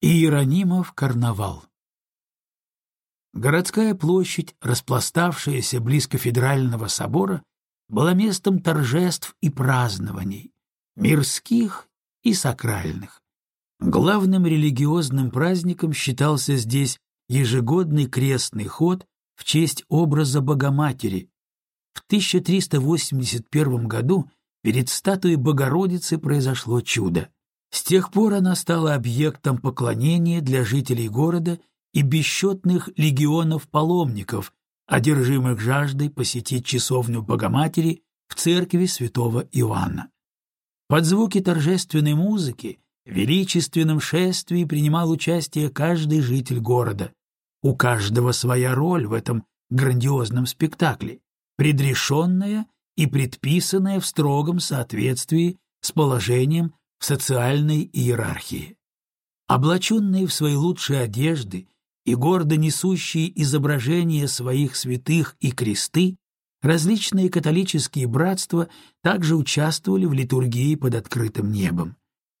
Иеронимов карнавал Городская площадь, распластавшаяся близ кафедрального собора, была местом торжеств и празднований, мирских и сакральных. Главным религиозным праздником считался здесь ежегодный крестный ход в честь образа Богоматери. В 1381 году перед статуей Богородицы произошло чудо. С тех пор она стала объектом поклонения для жителей города и бесчетных легионов паломников, одержимых жаждой посетить часовню Богоматери в церкви святого Иоанна. Под звуки торжественной музыки в величественном шествии принимал участие каждый житель города. У каждого своя роль в этом грандиозном спектакле, предрешенная и предписанная в строгом соответствии с положением в социальной иерархии. Облаченные в свои лучшие одежды и гордо несущие изображения своих святых и кресты, различные католические братства также участвовали в литургии под открытым небом.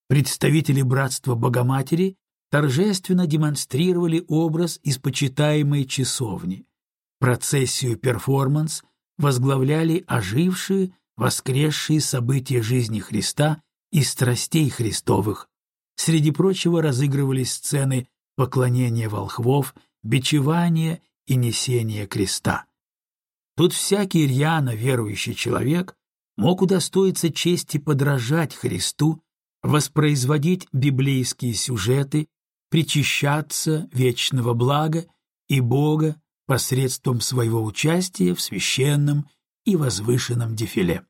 Представители братства Богоматери торжественно демонстрировали образ из почитаемой часовни. Процессию перформанс возглавляли ожившие, воскресшие события жизни Христа и страстей Христовых. Среди прочего разыгрывались сцены поклонения волхвов, бичевания и несения креста. Тут всякий рьяно верующий человек мог удостоиться чести подражать Христу, воспроизводить библейские сюжеты, причащаться вечного блага и Бога посредством своего участия в священном и возвышенном дефиле.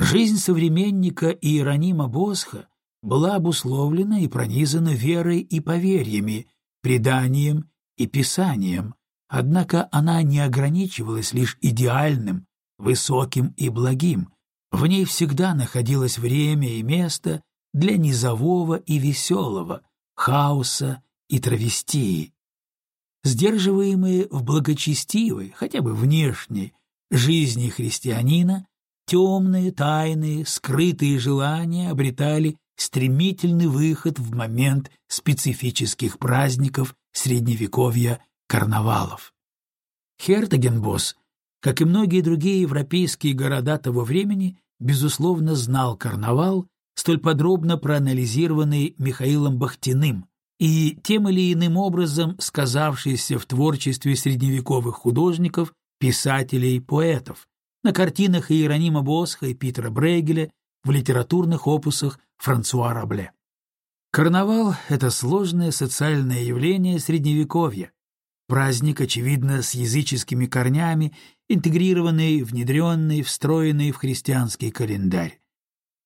Жизнь современника Иеронима Босха была обусловлена и пронизана верой и поверьями, преданием и писанием, однако она не ограничивалась лишь идеальным, высоким и благим, в ней всегда находилось время и место для низового и веселого, хаоса и травестии. Сдерживаемые в благочестивой, хотя бы внешней, жизни христианина, темные, тайные, скрытые желания обретали стремительный выход в момент специфических праздников средневековья карнавалов. Хертагенбосс, как и многие другие европейские города того времени, безусловно знал карнавал, столь подробно проанализированный Михаилом Бахтиным, и тем или иным образом сказавшийся в творчестве средневековых художников, писателей, поэтов, на картинах Иеронима Босха и Питера Брейгеля, в литературных опусах Франсуа Рабле. Карнавал — это сложное социальное явление Средневековья, праздник, очевидно, с языческими корнями, интегрированный, внедренный, встроенный в христианский календарь.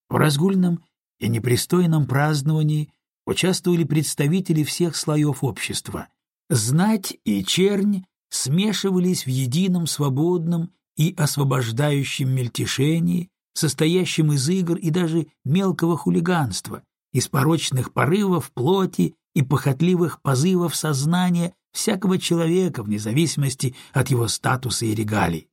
В разгульном и непристойном праздновании участвовали представители всех слоев общества. Знать и чернь смешивались в едином свободном и освобождающем мельтешении, состоящем из игр и даже мелкого хулиганства, из порочных порывов плоти и похотливых позывов сознания всякого человека вне зависимости от его статуса и регалий.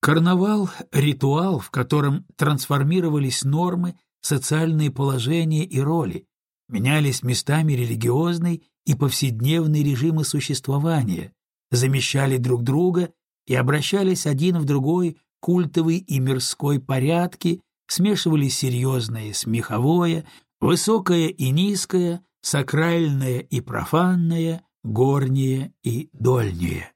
Карнавал — ритуал, в котором трансформировались нормы, социальные положения и роли, менялись местами религиозный и повседневный режимы существования, замещали друг друга и обращались один в другой культовый и мирской порядки, смешивались серьезное и смеховое, высокое и низкое, сакральное и профанное, горнее и дольнее.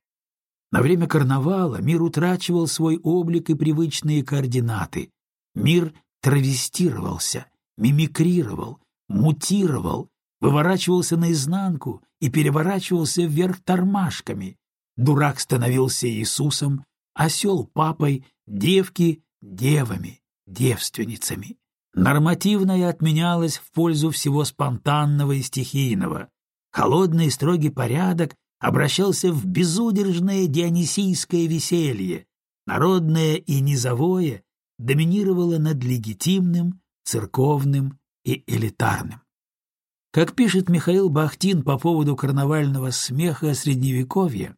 На время карнавала мир утрачивал свой облик и привычные координаты. Мир травестировался, мимикрировал, мутировал, выворачивался наизнанку и переворачивался вверх тормашками, Дурак становился Иисусом, осел — папой, девки — девами, девственницами. Нормативное отменялось в пользу всего спонтанного и стихийного. Холодный и строгий порядок обращался в безудержное дионисийское веселье. Народное и низовое доминировало над легитимным, церковным и элитарным. Как пишет Михаил Бахтин по поводу карнавального смеха Средневековья,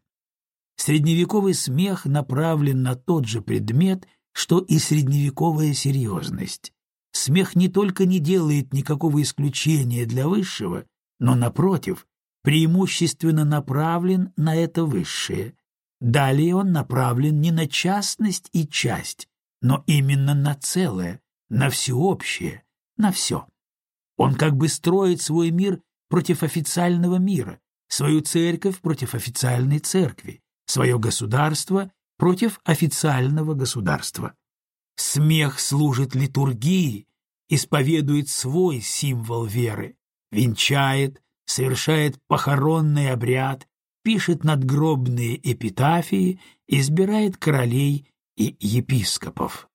Средневековый смех направлен на тот же предмет, что и средневековая серьезность. Смех не только не делает никакого исключения для высшего, но, напротив, преимущественно направлен на это высшее. Далее он направлен не на частность и часть, но именно на целое, на всеобщее, на все. Он как бы строит свой мир против официального мира, свою церковь против официальной церкви, свое государство против официального государства. Смех служит литургии, исповедует свой символ веры, венчает, совершает похоронный обряд, пишет надгробные эпитафии, избирает королей и епископов.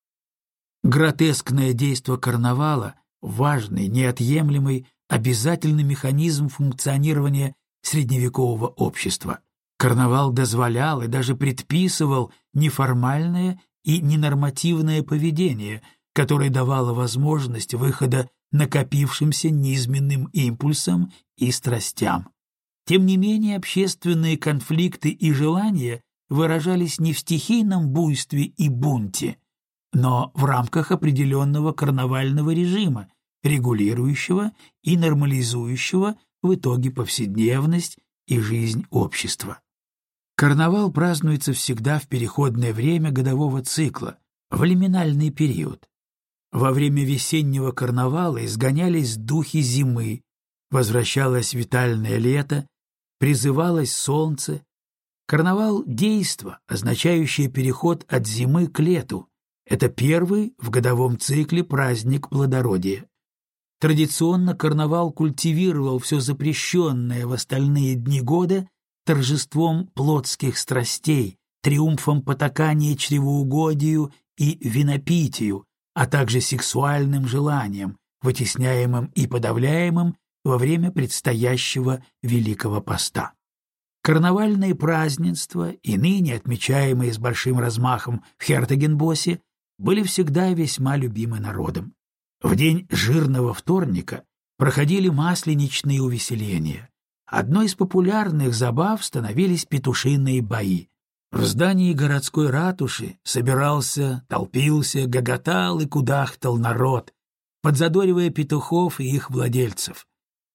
Гротескное действо карнавала — важный, неотъемлемый, обязательный механизм функционирования средневекового общества. Карнавал дозволял и даже предписывал неформальное и ненормативное поведение, которое давало возможность выхода накопившимся низменным импульсам и страстям. Тем не менее, общественные конфликты и желания выражались не в стихийном буйстве и бунте, но в рамках определенного карнавального режима, регулирующего и нормализующего в итоге повседневность и жизнь общества. Карнавал празднуется всегда в переходное время годового цикла, в лиминальный период. Во время весеннего карнавала изгонялись духи зимы, возвращалось витальное лето, призывалось солнце. Карнавал — действо, означающее переход от зимы к лету. Это первый в годовом цикле праздник плодородия. Традиционно карнавал культивировал все запрещенное в остальные дни года торжеством плотских страстей, триумфом потакания чревоугодию и винопитию, а также сексуальным желанием, вытесняемым и подавляемым во время предстоящего Великого Поста. Карнавальные празднества, и ныне отмечаемые с большим размахом в Хертагенбосе, были всегда весьма любимы народом. В день жирного вторника проходили масленичные увеселения. Одной из популярных забав становились петушиные бои. В здании городской ратуши собирался, толпился, гоготал и кудахтал народ, подзадоривая петухов и их владельцев.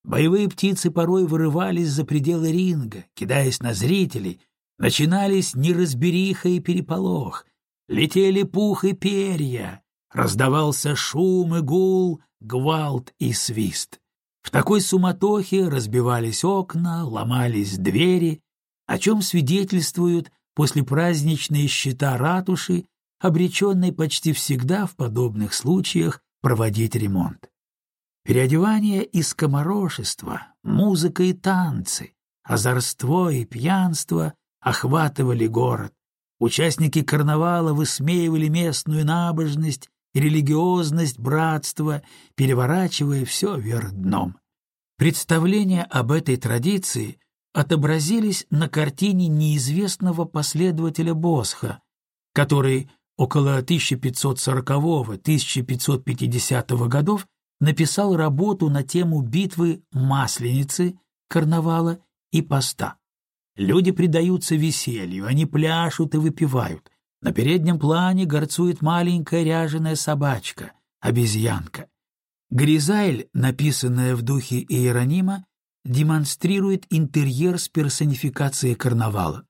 Боевые птицы порой вырывались за пределы ринга, кидаясь на зрителей, начинались неразбериха и переполох, летели пух и перья, Раздавался шум и гул, гвалт и свист. В такой суматохе разбивались окна, ломались двери, о чем свидетельствуют послепраздничные счета ратуши, обреченной почти всегда в подобных случаях проводить ремонт. Переодевание и скоморошество, музыка и танцы, озорство и пьянство охватывали город. Участники карнавала высмеивали местную набожность религиозность, братство, переворачивая все вверх дном. Представления об этой традиции отобразились на картине неизвестного последователя Босха, который около 1540-1550 годов написал работу на тему битвы Масленицы, карнавала и поста. Люди предаются веселью, они пляшут и выпивают, на переднем плане горцует маленькая ряженая собачка, обезьянка. Гризайль, написанная в духе Иеронима, демонстрирует интерьер с персонификацией карнавала.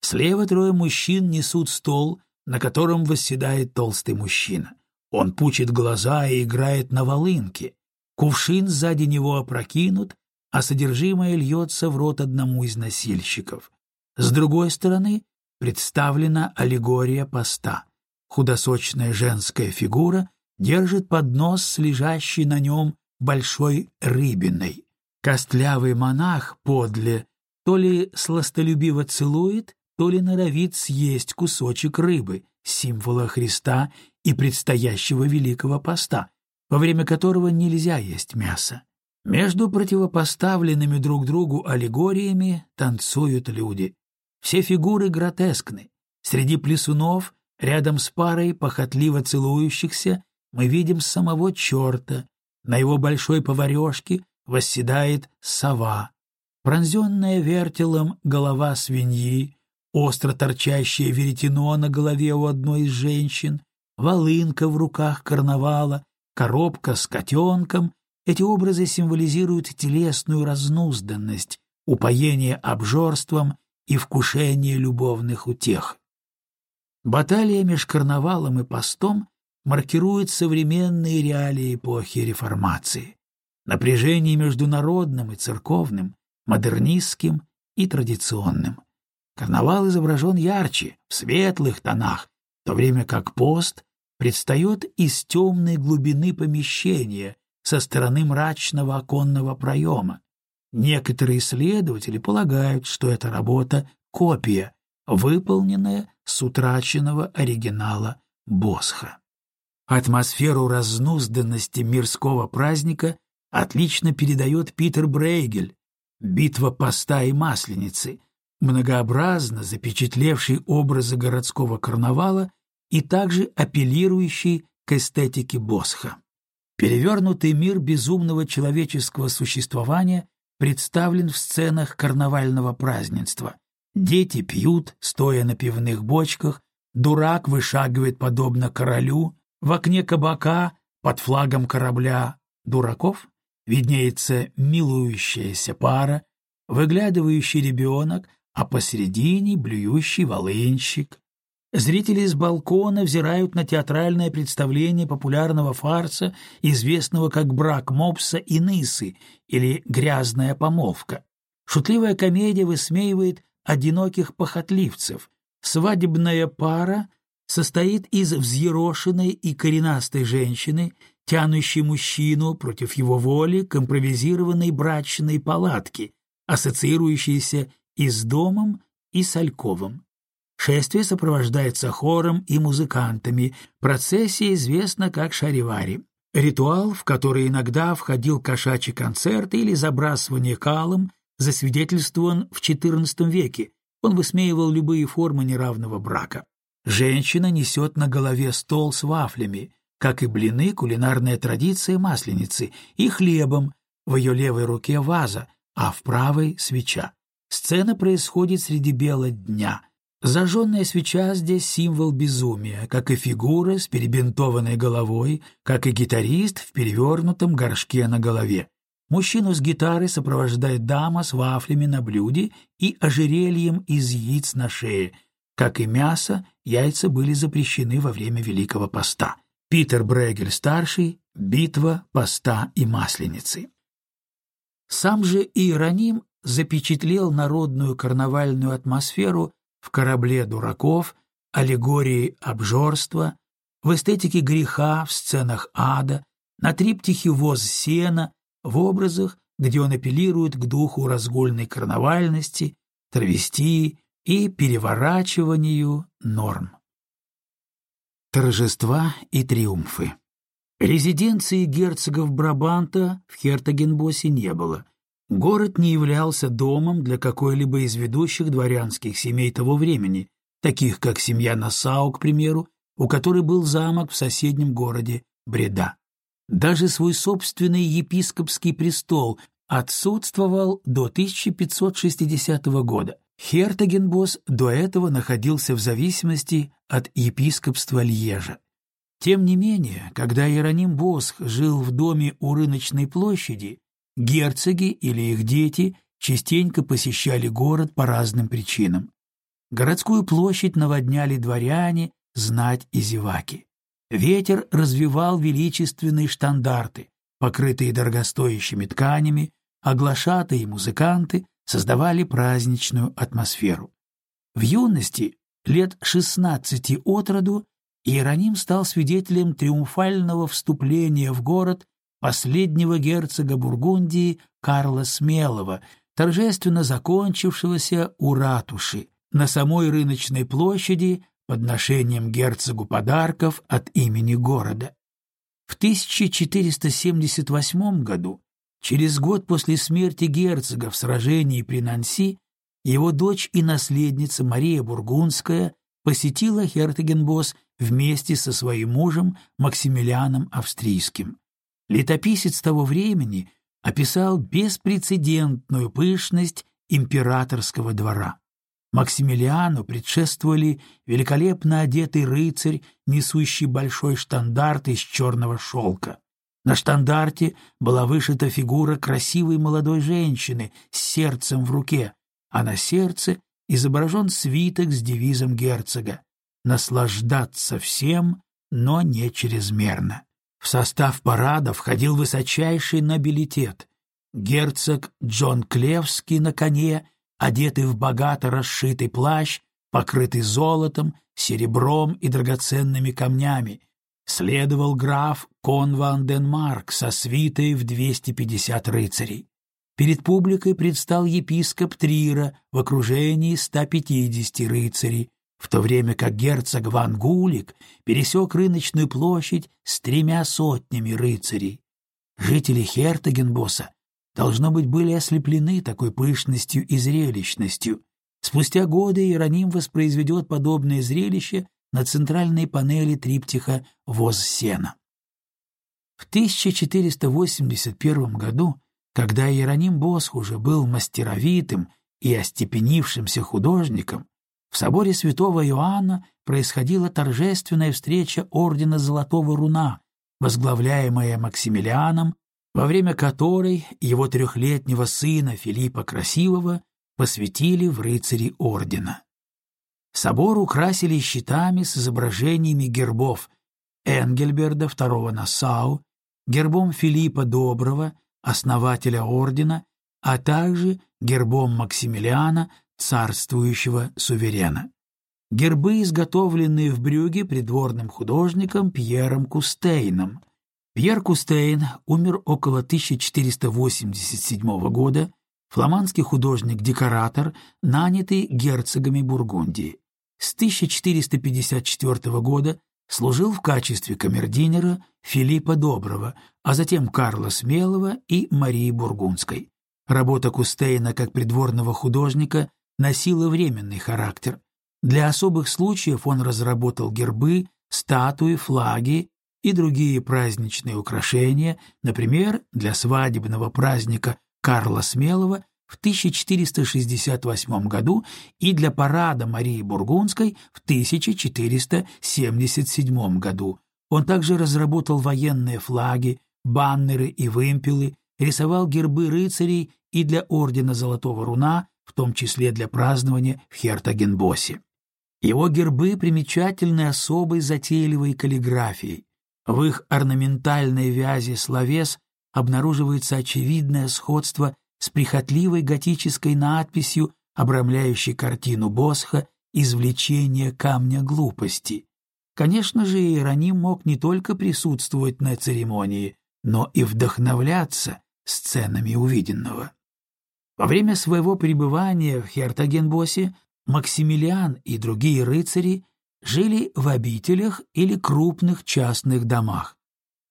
Слева трое мужчин несут стол, на котором восседает толстый мужчина. Он пучит глаза и играет на волынке. Кувшин сзади него опрокинут, а содержимое льется в рот одному из носильщиков. С другой стороны представлена аллегория поста. Худосочная женская фигура держит поднос с лежащей на нем большой рыбиной. Костлявый монах подле то ли сластолюбиво целует, то ли норовит съесть кусочек рыбы, символа Христа и предстоящего Великого Поста, во время которого нельзя есть мясо. Между противопоставленными друг другу аллегориями танцуют люди. Все фигуры гротескны. Среди плесунов, рядом с парой похотливо целующихся, мы видим самого черта. На его большой поварешке восседает сова. Пронзенная вертелом голова свиньи, остро торчащее веретено на голове у одной из женщин, волынка в руках карнавала, коробка с котенком Эти образы символизируют телесную разнузданность, упоение обжорством и вкушение любовных утех. Баталия между карнавалом и постом маркирует современные реалии эпохи реформации. Напряжение между народным и церковным, модернистским и традиционным. Карнавал изображен ярче, в светлых тонах, в то время как пост предстает из темной глубины помещения со стороны мрачного оконного проема. Некоторые исследователи полагают, что эта работа — копия, выполненная с утраченного оригинала Босха. Атмосферу разнузданности мирского праздника отлично передает Питер Брейгель «Битва поста и масленицы», многообразно запечатлевший образы городского карнавала и также апеллирующий к эстетике Босха. Перевернутый мир безумного человеческого существования представлен в сценах карнавального празднества. Дети пьют, стоя на пивных бочках, дурак вышагивает подобно королю, в окне кабака под флагом корабля дураков виднеется милующаяся пара, выглядывающий ребенок, а посередине блюющий волынщик. Зрители с балкона взирают на театральное представление популярного фарса, известного как «Брак Мопса и Нысы» или «Грязная помолвка». Шутливая комедия высмеивает одиноких похотливцев. Свадебная пара состоит из взъерошенной и коренастой женщины, тянущей мужчину против его воли к импровизированной брачной палатке, ассоциирующейся и с домом, и с Альковым. Шествие сопровождается хором и музыкантами, процессия известна как шаривари. Ритуал, в который иногда входил кошачий концерт или забрасывание калом, засвидетельствован в XIV веке. Он высмеивал любые формы неравного брака. Женщина несет на голове стол с вафлями, как и блины, кулинарная традиция масленицы, и хлебом, в ее левой руке ваза, а в правой — свеча. Сцена происходит среди бела дня. Зажженная свеча здесь символ безумия, как и фигура с перебинтованной головой, как и гитарист в перевернутом горшке на голове. Мужчину с гитарой сопровождает дама с вафлями на блюде и ожерельем из яиц на шее. Как и мясо, яйца были запрещены во время Великого Поста. Питер Брегель-старший «Битва поста и масленицы». Сам же Иероним запечатлел народную карнавальную атмосферу в «Корабле дураков», аллегории обжорства, в эстетике греха, в сценах ада, на триптихе «Воз сена», в образах, где он апеллирует к духу разгульной карнавальности, травестии и переворачиванию норм. Торжества и триумфы Резиденции герцогов Брабанта в Хертагенбосе не было. Город не являлся домом для какой-либо из ведущих дворянских семей того времени, таких как семья Насау, к примеру, у которой был замок в соседнем городе Бреда. Даже свой собственный епископский престол отсутствовал до 1560 года. Хертагенбос до этого находился в зависимости от епископства Льежа. Тем не менее, когда Иероним Босх жил в доме у рыночной площади, герцоги или их дети частенько посещали город по разным причинам. Городскую площадь наводняли дворяне, знать и зеваки. Ветер развивал величественные штандарты, покрытые дорогостоящими тканями, а глашатые и музыканты создавали праздничную атмосферу. В юности, лет шестнадцати от роду, Иероним стал свидетелем триумфального вступления в город последнего герцога Бургундии Карла Смелого, торжественно закончившегося у ратуши на самой рыночной площади подношением герцогу подарков от имени города. В 1478 году, через год после смерти герцога в сражении при Нанси, его дочь и наследница Мария Бургундская посетила Хертегенбос вместе со своим мужем Максимилианом Австрийским. Летописец того времени описал беспрецедентную пышность императорского двора. Максимилиану предшествовали великолепно одетый рыцарь, несущий большой штандарт из черного шелка. На штандарте была вышита фигура красивой молодой женщины с сердцем в руке, а на сердце изображен свиток с девизом герцога «Наслаждаться всем, но не чрезмерно». В состав парада входил высочайший нобилитет. Герцог Джон Клевский на коне, одетый в богато расшитый плащ, покрытый золотом, серебром и драгоценными камнями, следовал граф Конван Денмарк со свитой в 250 рыцарей. Перед публикой предстал епископ Трира в окружении 150 рыцарей, в то время как герцог Ван Гулик пересек рыночную площадь с тремя сотнями рыцарей. Жители Хертагенбосса, должно быть, были ослеплены такой пышностью и зрелищностью. Спустя годы Иероним воспроизведет подобное зрелище на центральной панели триптиха «Воз сена». В 1481 году, когда Иероним Босх уже был мастеровитым и остепенившимся художником, в соборе святого Иоанна происходила торжественная встреча Ордена Золотого Руна, возглавляемая Максимилианом, во время которой его трехлетнего сына Филиппа Красивого посвятили в рыцари Ордена. Собор украсили щитами с изображениями гербов Энгельберда II Нассау, гербом Филиппа Доброго, основателя ордена, а также гербом Максимилиана, царствующего суверена. Гербы, изготовленные в Брюге придворным художником Пьером Кустейном. Пьер Кустейн умер около 1487 года, фламандский художник-декоратор, нанятый герцогами Бургундии с 1454 года служил в качестве камердинера Филиппа Доброго, а затем Карла Смелого и Марии Бургундской. Работа Кустейна как придворного художника носила временный характер. Для особых случаев он разработал гербы, статуи, флаги и другие праздничные украшения, например, для свадебного праздника Карла Смелого в 1468 году и для парада Марии Бургундской в 1477 году. Он также разработал военные флаги, баннеры и вымпелы, рисовал гербы рыцарей и для Ордена Золотого Руна, в том числе для празднования в Хертагенбосе. Его гербы примечательны особой затейливой каллиграфией. В их орнаментальной вязи словес обнаруживается очевидное сходство с прихотливой готической надписью, обрамляющей картину Босха «Извлечение камня глупости». Конечно же, Иероним мог не только присутствовать на церемонии, но и вдохновляться сценами увиденного. Во время своего пребывания в Хертагенбосе Максимилиан и другие рыцари жили в обителях или крупных частных домах.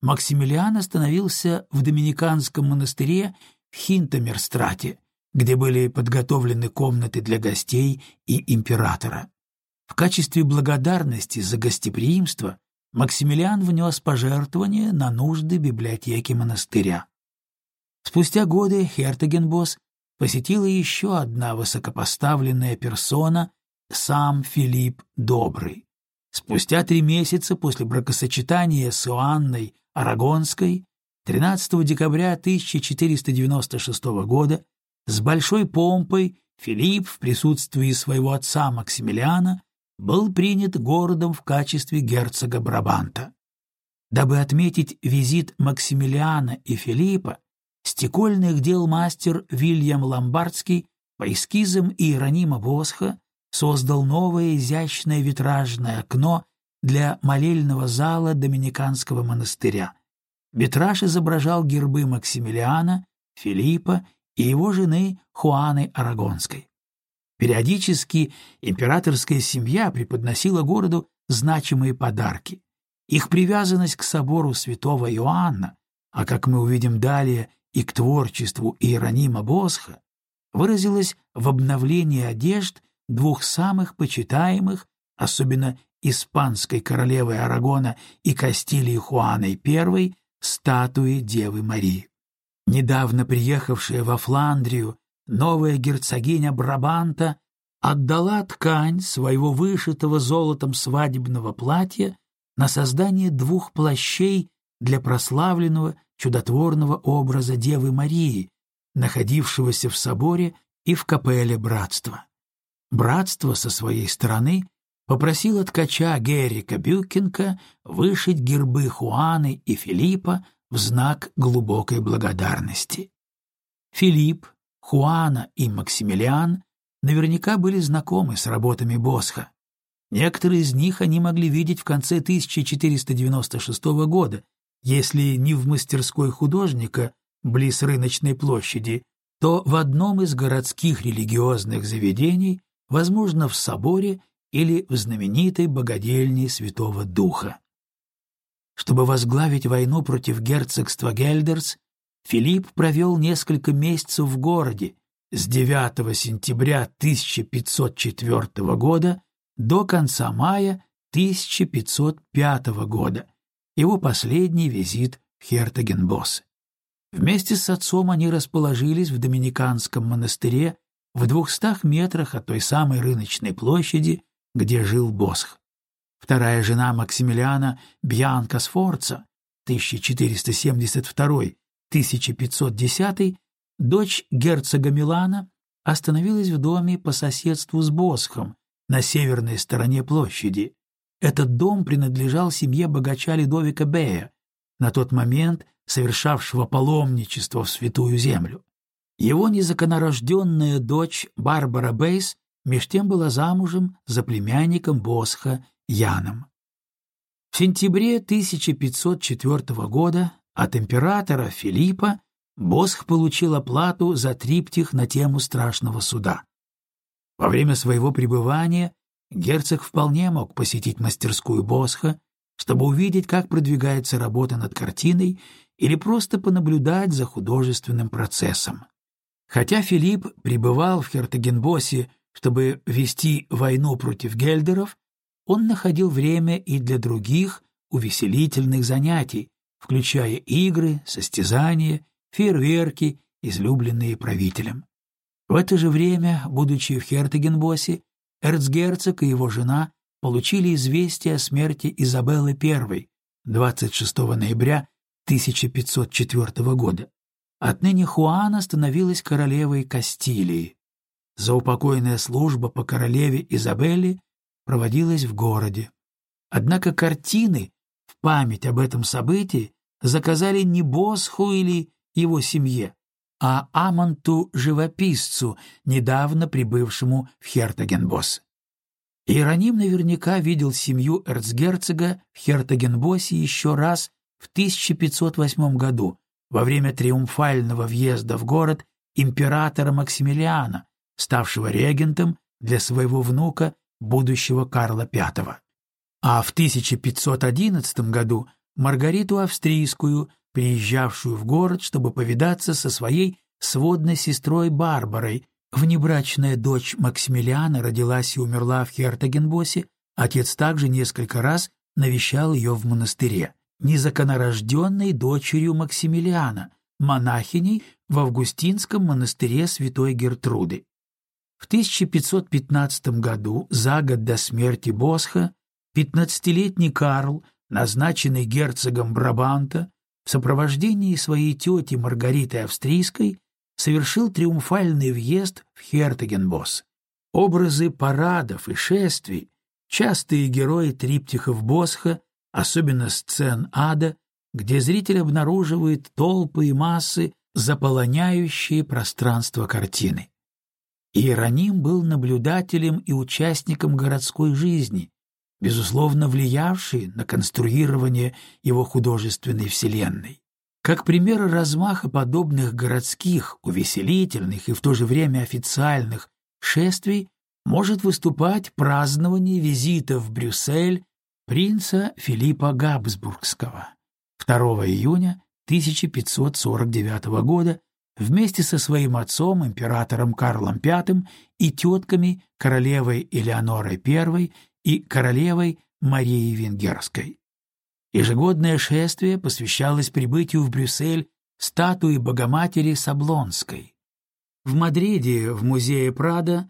Максимилиан остановился в Доминиканском монастыре Хинтомерстрате, где были подготовлены комнаты для гостей и императора. В качестве благодарности за гостеприимство Максимилиан внес пожертвование на нужды библиотеки монастыря. Спустя годы Хертегенбос посетила еще одна высокопоставленная персона, сам Филипп Добрый. Спустя три месяца после бракосочетания с Иоанной Арагонской 13 декабря 1496 года с большой помпой Филипп в присутствии своего отца Максимилиана был принят городом в качестве герцога Брабанта. Дабы отметить визит Максимилиана и Филиппа, стекольных дел мастер Вильям Ломбардский по эскизам Иеронима Босха создал новое изящное витражное окно для молельного зала Доминиканского монастыря — Витраж изображал гербы Максимилиана, Филиппа и его жены Хуаны Арагонской. Периодически императорская семья преподносила городу значимые подарки. Их привязанность к собору святого Иоанна, а как мы увидим далее и к творчеству Иеронима Босха, выразилась в обновлении одежд двух самых почитаемых, особенно испанской королевы Арагона и Кастилии Хуаной I, статуи Девы Марии. Недавно приехавшая во Фландрию новая герцогиня Брабанта отдала ткань своего вышитого золотом свадебного платья на создание двух плащей для прославленного чудотворного образа Девы Марии, находившегося в соборе и в капелле братства. Братство со своей стороны попросило ткача Геррика Бюкенка вышить гербы Хуаны и Филиппа в знак глубокой благодарности. Филипп, Хуана и Максимилиан наверняка были знакомы с работами Босха. Некоторые из них они могли видеть в конце 1496 года, если не в мастерской художника близ рыночной площади, то в одном из городских религиозных заведений, возможно, в соборе или в знаменитой богадельне Святого Духа. Чтобы возглавить войну против герцогства Гельдерс, Филипп провел несколько месяцев в городе с 9 сентября 1504 года до конца мая 1505 года, его последний визит в Хертагенбосс. Вместе с отцом они расположились в Доминиканском монастыре в двухстах метрах от той самой рыночной площади, где жил Босх. Вторая жена Максимилиана, Бьянка Сфорца, 1472-1510, дочь герцога Милана, остановилась в доме по соседству с Босхом на северной стороне площади. Этот дом принадлежал семье богача Ледовика Бея, на тот момент совершавшего паломничество в Святую Землю. Его незаконорожденная дочь Барбара Бейс меж тем была замужем за племянником Босха Яном. В сентябре 1504 года от императора Филиппа Босх получил оплату за триптих на тему страшного суда. Во время своего пребывания герцог вполне мог посетить мастерскую Босха, чтобы увидеть, как продвигается работа над картиной, или просто понаблюдать за художественным процессом. Хотя Филипп пребывал в Хертагенбосе, чтобы вести войну против гельдеров, он находил время и для других увеселительных занятий, включая игры, состязания, фейерверки, излюбленные правителем. В это же время, будучи в Хертагенбосе, эрцгерцог и его жена получили известие о смерти Изабеллы I 26 ноября 1504 года. Отныне Хуана становилась королевой Кастилии. Заупокойная служба по королеве Изабелле проводилась в городе. Однако картины в память об этом событии заказали не Босху или его семье, а Амонту-живописцу, недавно прибывшему в Хертагенбосс. Иероним наверняка видел семью эрцгерцога в Хертагенбоссе еще раз в 1508 году, во время триумфального въезда в город императора Максимилиана, ставшего регентом для своего внука, будущего Карла V. А в 1511 году Маргариту Австрийскую, приезжавшую в город, чтобы повидаться со своей сводной сестрой Барбарой. Внебрачная дочь Максимилиана родилась и умерла в Хертагенбосе, отец также несколько раз навещал ее в монастыре, незаконорожденной дочерью Максимилиана, монахиней в Августинском монастыре святой Гертруды. В 1515 году, за год до смерти Босха, пятнадцатилетний Карл, назначенный герцогом Брабанта, в сопровождении своей тети Маргариты Австрийской совершил триумфальный въезд в Хертагенбосс. Образы парадов и шествий, частые герои триптихов Босха, особенно сцен ада, где зритель обнаруживает толпы и массы, заполоняющие пространство картины. Иероним был наблюдателем и участником городской жизни, безусловно влиявший на конструирование его художественной вселенной. Как пример размаха подобных городских, увеселительных и в то же время официальных шествий может выступать празднование визита в Брюссель принца Филиппа Габсбургского 2 июня 1549 года вместе со своим отцом, императором Карлом V и тетками, королевой Элеонорой I и королевой Марией Венгерской. Ежегодное шествие посвящалось прибытию в Брюссель статуи Богоматери Саблонской. В Мадриде, в музее Прада,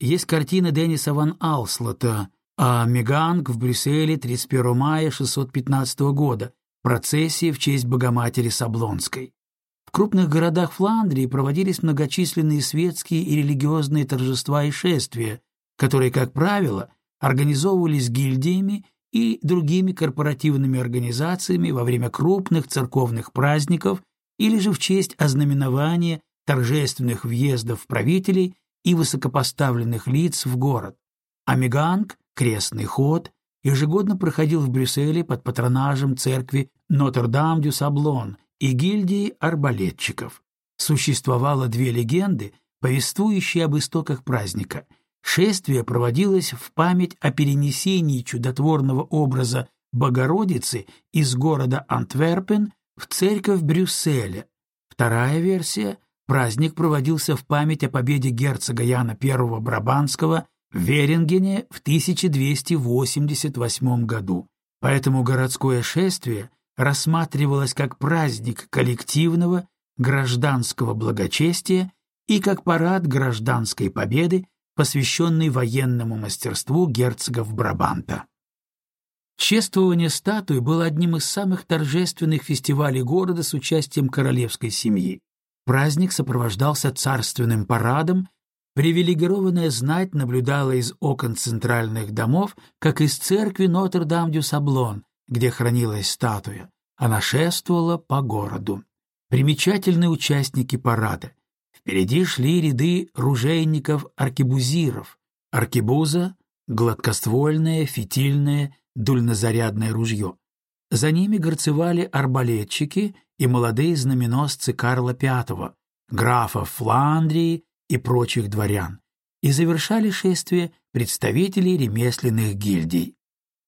есть картина Денниса ван Алслота, а Меганг в Брюсселе 31 мая 615 года, процессии в честь Богоматери Саблонской. В крупных городах Фландрии проводились многочисленные светские и религиозные торжества и шествия, которые, как правило, организовывались гильдиями и другими корпоративными организациями во время крупных церковных праздников или же в честь ознаменования торжественных въездов правителей и высокопоставленных лиц в город. Амиганг, крестный ход, ежегодно проходил в Брюсселе под патронажем церкви Нотр-Дам-дю-Саблон и гильдии арбалетчиков. Существовало две легенды, повествующие об истоках праздника — Шествие проводилось в память о перенесении чудотворного образа Богородицы из города Антверпен в церковь Брюсселя. Вторая версия – праздник проводился в память о победе герцога Яна I Брабанского в Верингене в 1288 году. Поэтому городское шествие рассматривалось как праздник коллективного гражданского благочестия и как парад гражданской победы посвященный военному мастерству герцогов Брабанта. Чествование статуи было одним из самых торжественных фестивалей города с участием королевской семьи. Праздник сопровождался царственным парадом, привилегированная знать наблюдала из окон центральных домов, как из церкви Нотр-Дам-дю-Саблон, где хранилась статуя. Она шествовала по городу. Примечательные участники парада — Впереди шли ряды ружейников-аркебузиров. Аркебуза — гладкоствольное, фитильное, дульнозарядное ружье. За ними горцевали арбалетчики и молодые знаменосцы Карла V, графов Фландрии и прочих дворян, и завершали шествие представители ремесленных гильдий.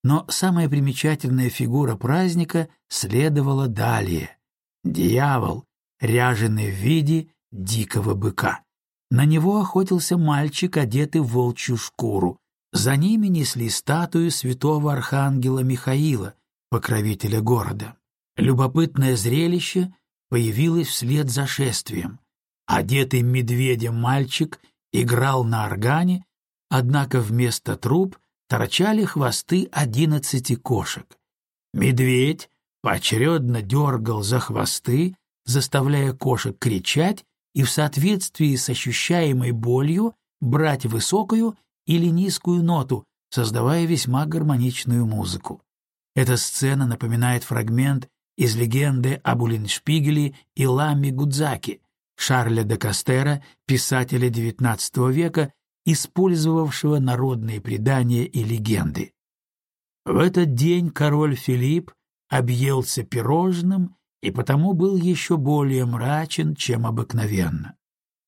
Но самая примечательная фигура праздника следовала далее. Дьявол, ряженый в виде дикого быка. На него охотился мальчик, одетый в волчью шкуру. За ними несли статую святого архангела Михаила, покровителя города. Любопытное зрелище появилось вслед за шествием. Одетый медведем мальчик играл на органе, однако вместо труб торчали хвосты одиннадцати кошек. Медведь поочередно дергал за хвосты, заставляя кошек кричать и в соответствии с ощущаемой болью брать высокую или низкую ноту, создавая весьма гармоничную музыку. Эта сцена напоминает фрагмент из легенды об Улиншпигеле и Ламе Гудзаки, Шарля де Кастера, писателя XIX века, использовавшего народные предания и легенды. В этот день король Филипп объелся пирожным и потому был еще более мрачен, чем обыкновенно.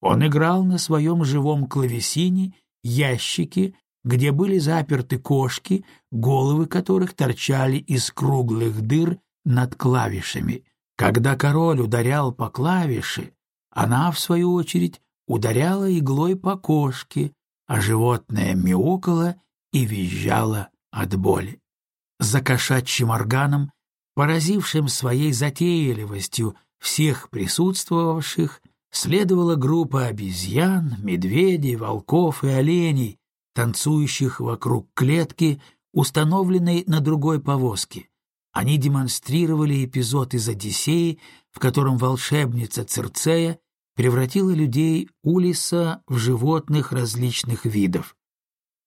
Он играл на своем живом клавесине ящики, где были заперты кошки, головы которых торчали из круглых дыр над клавишами. Когда король ударял по клавише, она, в свою очередь, ударяла иглой по кошке, а животное мяукало и визжало от боли. За кошачьим органом Поразившим своей затейливостью всех присутствовавших, следовала группа обезьян, медведей, волков и оленей, танцующих вокруг клетки, установленной на другой повозке. Они демонстрировали эпизод из «Одиссеи», в котором волшебница Цирцея превратила людей Улиса в животных различных видов.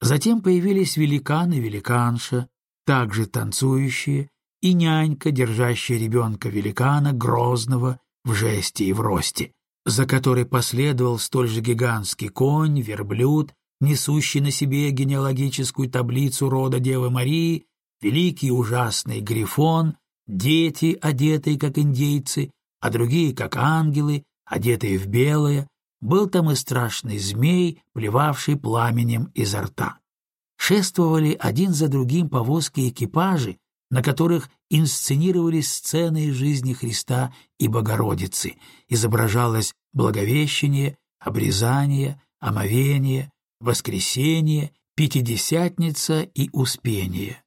Затем появились великан и великанша, также танцующие, и нянька, держащая ребенка-великана, грозного в жесте и в росте, за которой последовал столь же гигантский конь, верблюд, несущий на себе генеалогическую таблицу рода Девы Марии, великий ужасный грифон, дети, одетые как индейцы, а другие как ангелы, одетые в белое, был там и страшный змей, плевавший пламенем изо рта. Шествовали один за другим повозки экипажи, на которых инсценировались сцены из жизни Христа и Богородицы, изображалось Благовещение, Обрезание, Омовение, Воскресение, Пятидесятница и Успение.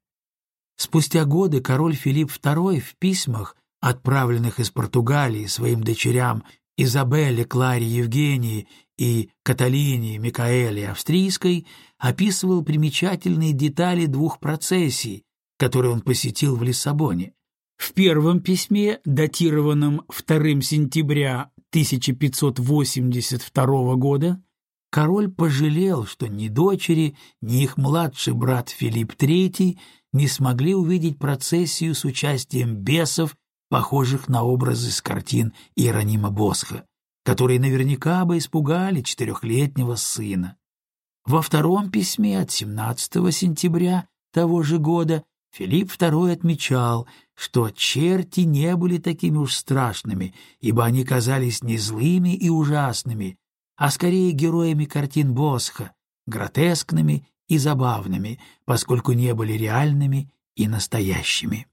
Спустя годы король Филипп II в письмах, отправленных из Португалии своим дочерям Изабелле, Кларе Евгении и Каталине Микаэле Австрийской, описывал примечательные детали двух процессий, который он посетил в Лиссабоне. В первом письме, датированном 2 сентября 1582 года, король пожалел, что ни дочери, ни их младший брат Филипп III не смогли увидеть процессию с участием бесов, похожих на образы с картин Иеронима Босха, которые наверняка бы испугали четырехлетнего сына. Во втором письме от 17 сентября того же года Филипп II отмечал, что черти не были такими уж страшными, ибо они казались не злыми и ужасными, а скорее героями картин Босха, гротескными и забавными, поскольку не были реальными и настоящими.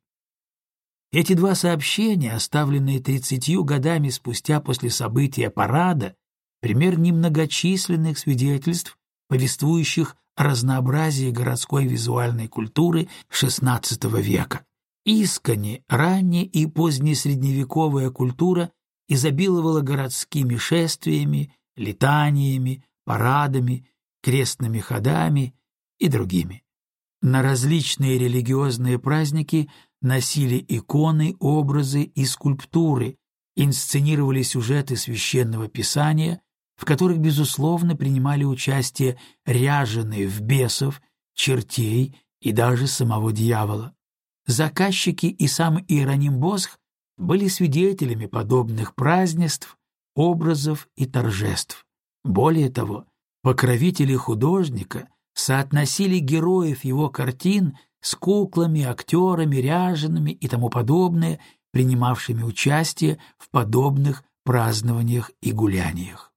Эти два сообщения, оставленные тридцатью годами спустя после события парада, пример немногочисленных свидетельств, повествующих разнообразии городской визуальной культуры XVI века. Искони, ранне и позднесредневековая культура изобиловала городскими шествиями, летаниями, парадами, крестными ходами и другими. На различные религиозные праздники носили иконы, образы и скульптуры, инсценировали сюжеты священного писания, в которых, безусловно, принимали участие ряженые в бесов, чертей и даже самого дьявола. Заказчики и сам Иероним Босх были свидетелями подобных празднеств, образов и торжеств. Более того, покровители художника соотносили героев его картин с куклами, актерами, ряжеными и тому подобное, принимавшими участие в подобных празднованиях и гуляниях.